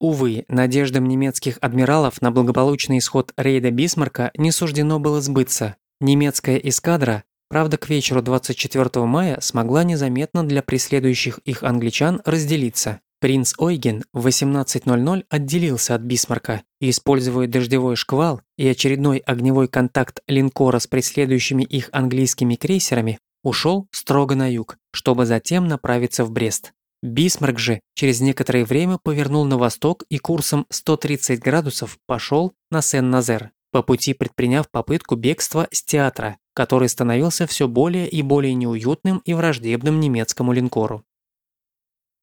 Увы, надеждам немецких адмиралов на благополучный исход рейда Бисмарка не суждено было сбыться. Немецкая эскадра, правда к вечеру 24 мая смогла незаметно для преследующих их англичан разделиться. Принц Ойген в 18.00 отделился от Бисмарка и, используя дождевой шквал и очередной огневой контакт линкора с преследующими их английскими крейсерами, ушел строго на юг, чтобы затем направиться в Брест. Бисмарк же через некоторое время повернул на восток и курсом 130 градусов пошел на Сен-Назер, по пути предприняв попытку бегства с театра, который становился все более и более неуютным и враждебным немецкому линкору.